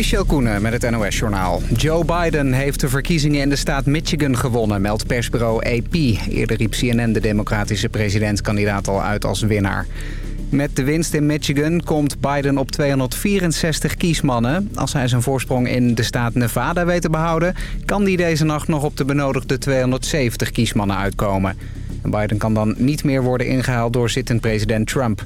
Michel Koenen met het NOS-journaal. Joe Biden heeft de verkiezingen in de staat Michigan gewonnen, meldt persbureau AP. Eerder riep CNN de democratische presidentskandidaat al uit als winnaar. Met de winst in Michigan komt Biden op 264 kiesmannen. Als hij zijn voorsprong in de staat Nevada weet te behouden... kan hij deze nacht nog op de benodigde 270 kiesmannen uitkomen. Biden kan dan niet meer worden ingehaald door zittend president Trump...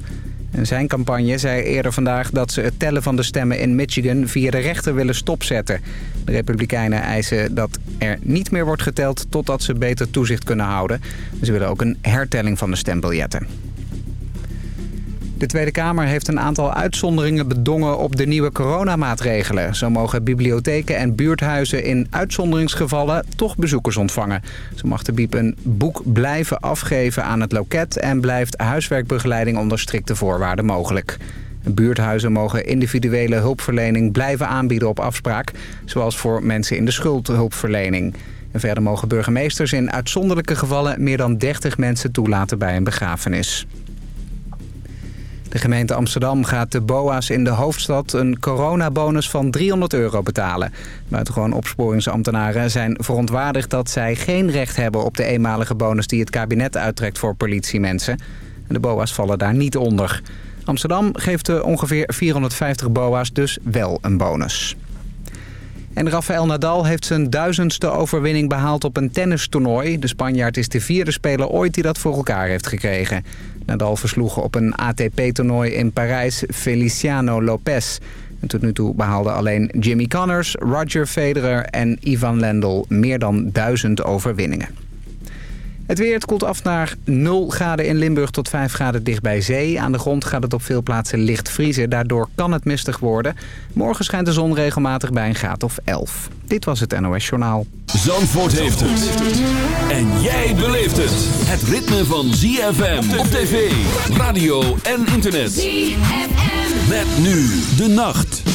Zijn campagne zei eerder vandaag dat ze het tellen van de stemmen in Michigan via de rechter willen stopzetten. De Republikeinen eisen dat er niet meer wordt geteld totdat ze beter toezicht kunnen houden. Ze willen ook een hertelling van de stembiljetten. De Tweede Kamer heeft een aantal uitzonderingen bedongen op de nieuwe coronamaatregelen. Zo mogen bibliotheken en buurthuizen in uitzonderingsgevallen toch bezoekers ontvangen. Zo mag de biep een boek blijven afgeven aan het loket... en blijft huiswerkbegeleiding onder strikte voorwaarden mogelijk. Buurthuizen mogen individuele hulpverlening blijven aanbieden op afspraak... zoals voor mensen in de schuldhulpverlening. En verder mogen burgemeesters in uitzonderlijke gevallen... meer dan 30 mensen toelaten bij een begrafenis. De gemeente Amsterdam gaat de BOA's in de hoofdstad een coronabonus van 300 euro betalen. Buitengewoon opsporingsambtenaren zijn verontwaardigd dat zij geen recht hebben op de eenmalige bonus die het kabinet uittrekt voor politiemensen. De BOA's vallen daar niet onder. Amsterdam geeft de ongeveer 450 BOA's dus wel een bonus. En Rafael Nadal heeft zijn duizendste overwinning behaald op een tennistoernooi. De Spanjaard is de vierde speler ooit die dat voor elkaar heeft gekregen. Nadal versloeg op een ATP-toernooi in Parijs Feliciano Lopez. En tot nu toe behaalden alleen Jimmy Connors, Roger Federer en Ivan Lendl meer dan duizend overwinningen. Het weer het koelt af naar 0 graden in Limburg tot 5 graden dicht bij zee. Aan de grond gaat het op veel plaatsen licht vriezen. Daardoor kan het mistig worden. Morgen schijnt de zon regelmatig bij een graad of 11. Dit was het NOS Journaal. Zandvoort heeft het. En jij beleeft het. Het ritme van ZFM op tv, radio en internet. ZFM. Met nu de nacht.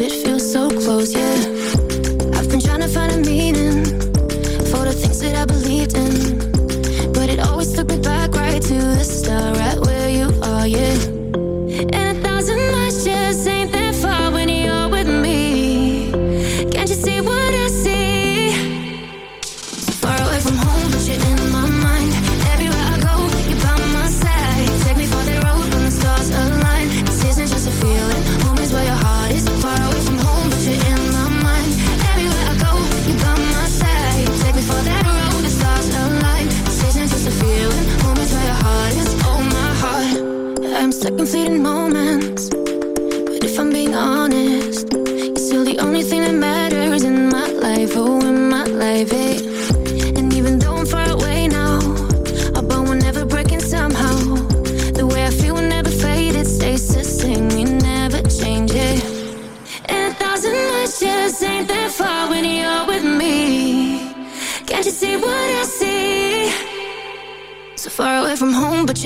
it feels so close, yeah.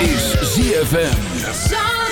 is ZFM.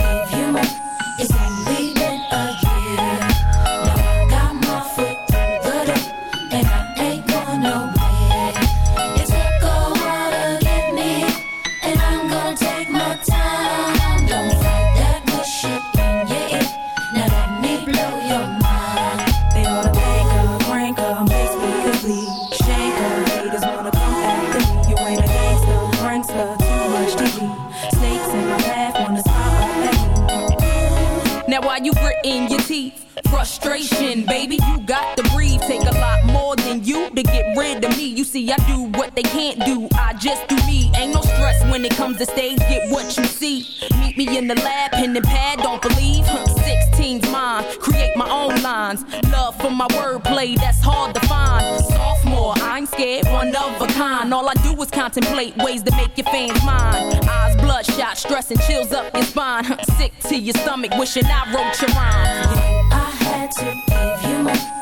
gritting your teeth? Frustration, baby, you got to breathe. Take a lot more than you to get rid of me. You see, I do what they can't do. I just do me. Ain't no stress when it comes to stage. Get what you see. Meet me in the lab, pen and pad. Don't believe. Huh, 16's mine. Create my own lines. Love for my wordplay, that's hard to find. Sophomore, I ain't scared, one of a kind. All I do is contemplate ways to make your fans mine. Eyes bloodshot, stress and chills up your spine. Sick to your stomach, wishing I wrote your rhyme. I had to give you up.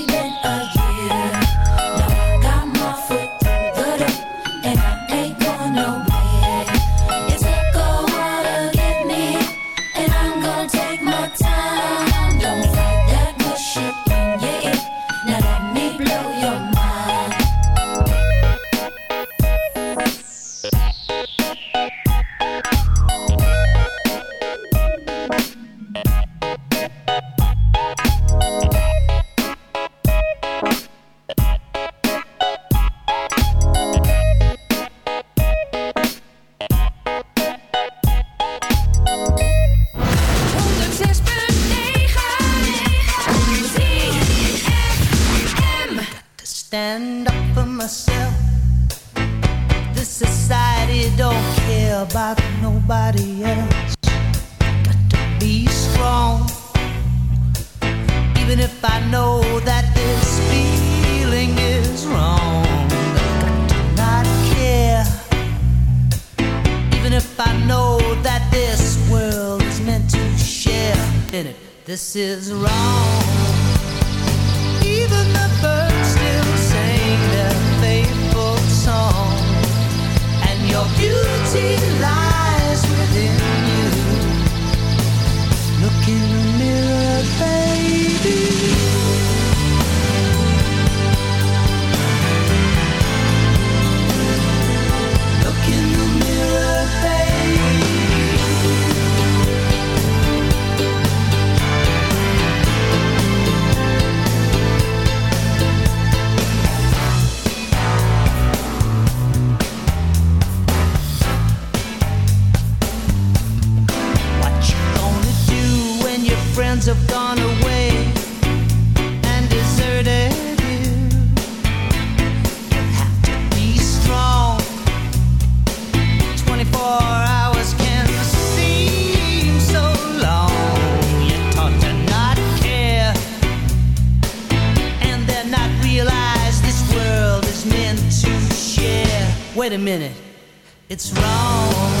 minute, it's wrong.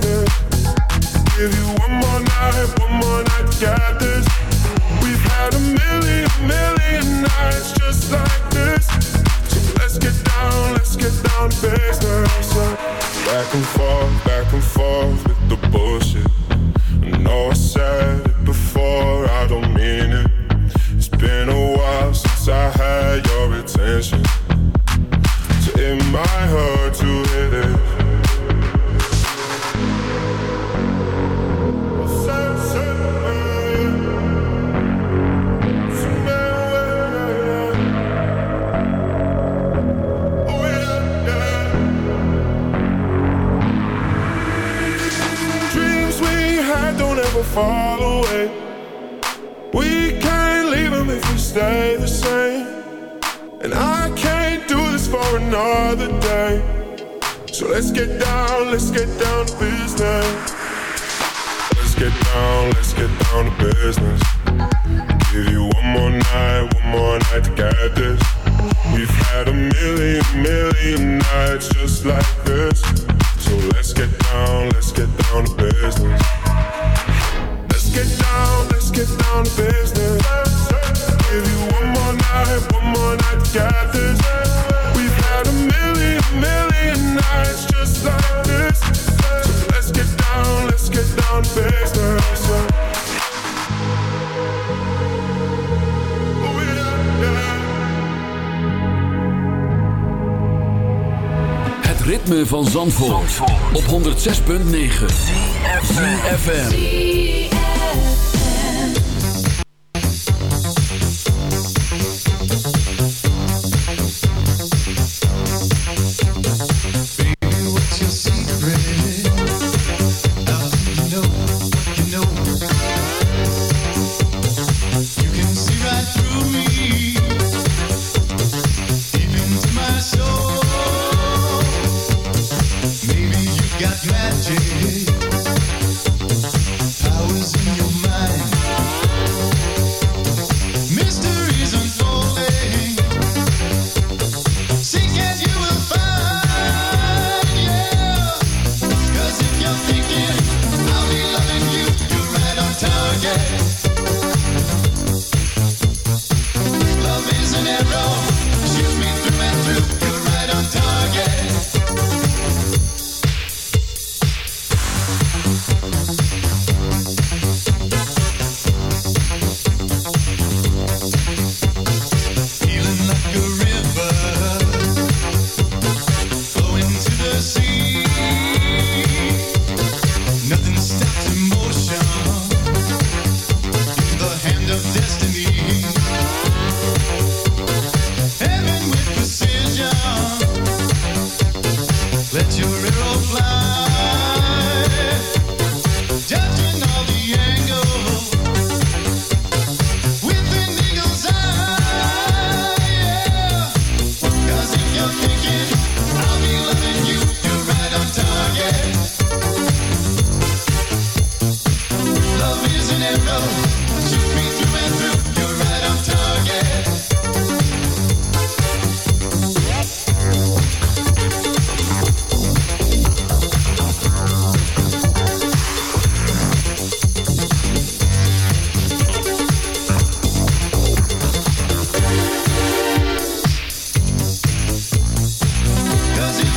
back and.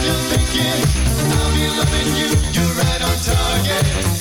You're thinking? I'll be loving you, you're right on target.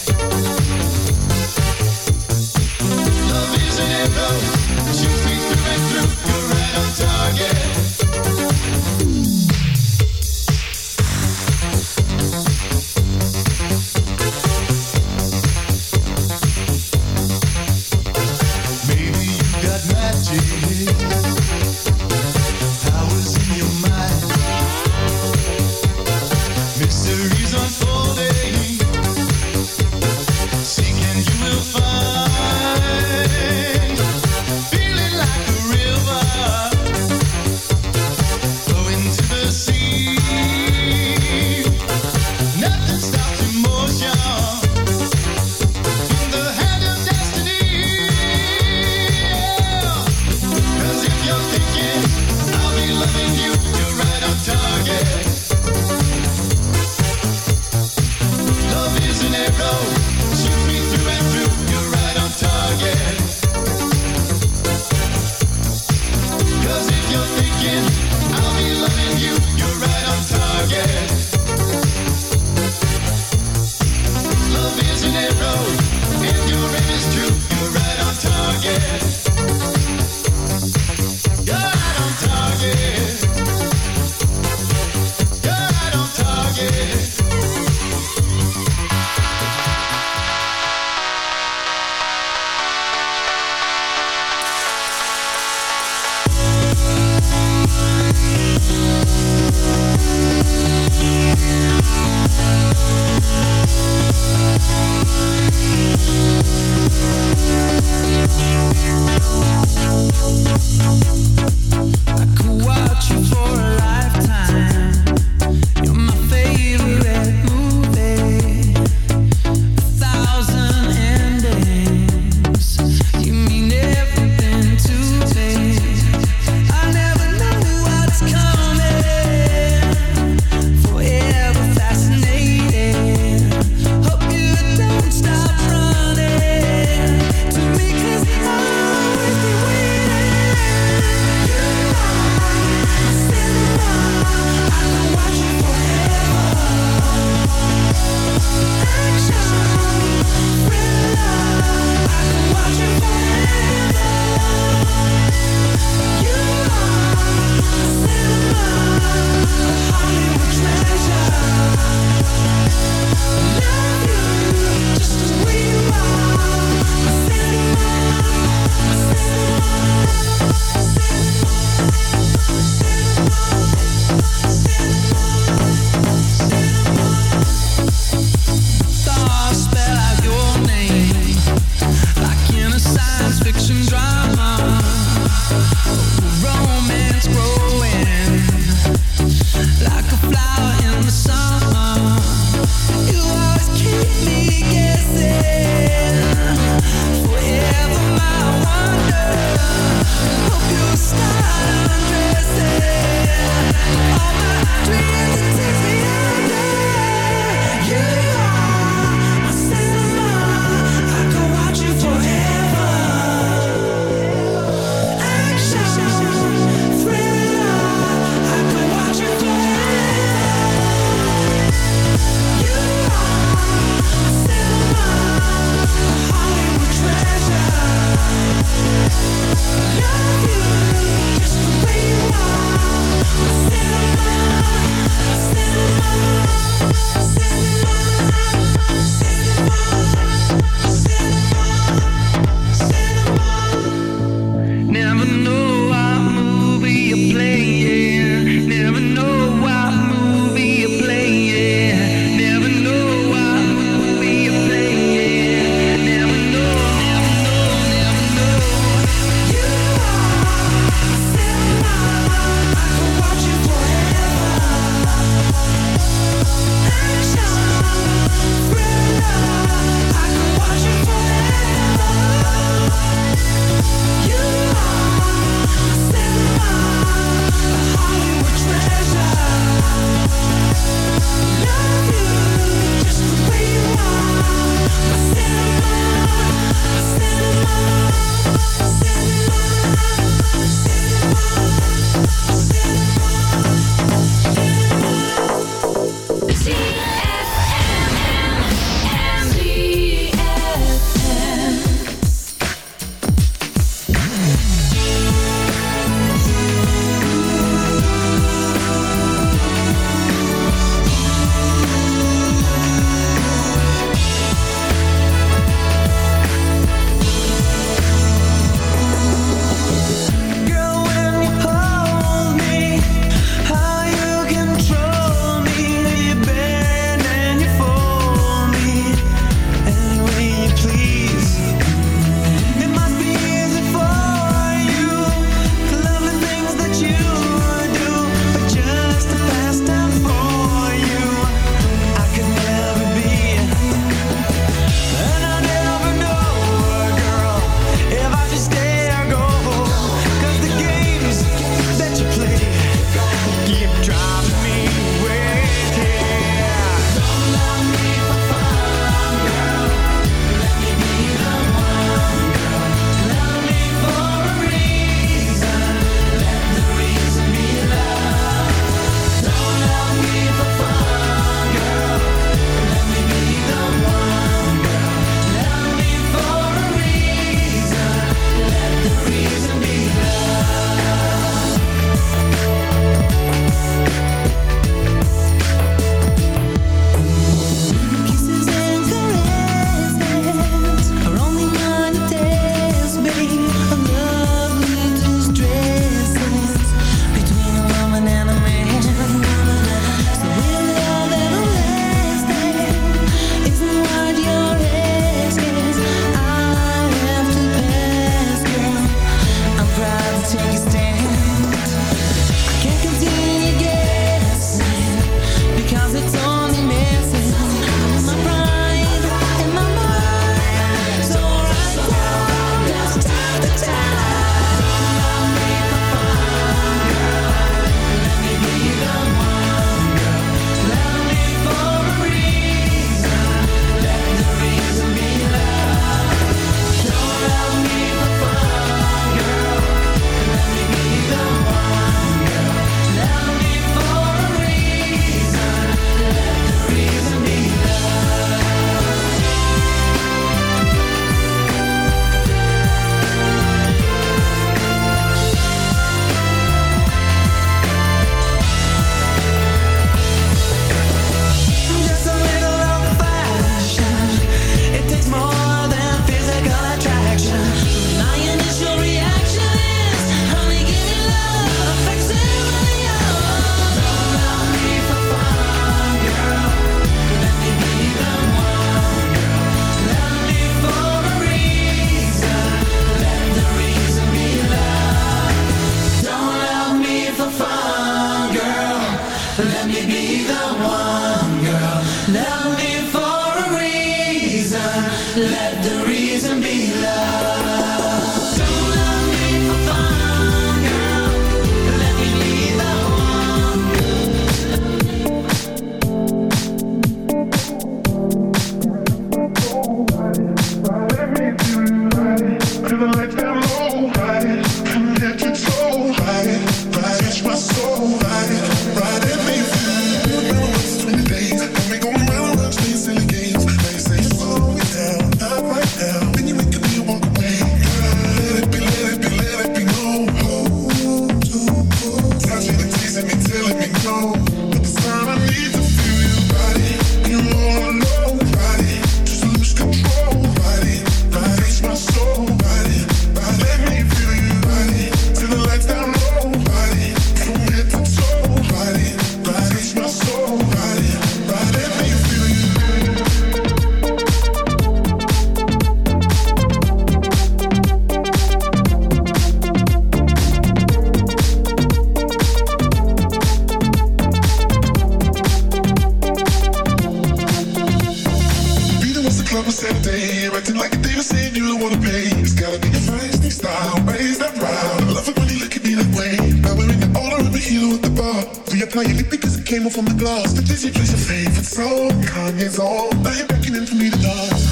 came off on the glass. The Dizzy plays your favorite song. Kanye's all Now you're beckoning for me to dance.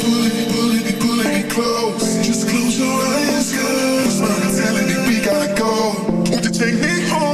Pull it, pull it, pulling me close. Just close your eyes, girl. Cause my telling me we gotta go. Won't you take me home?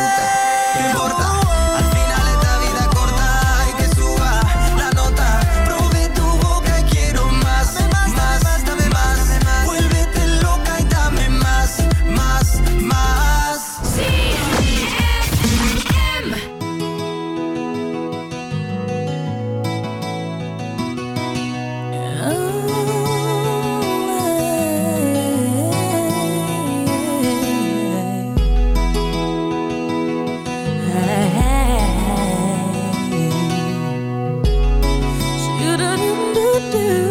do.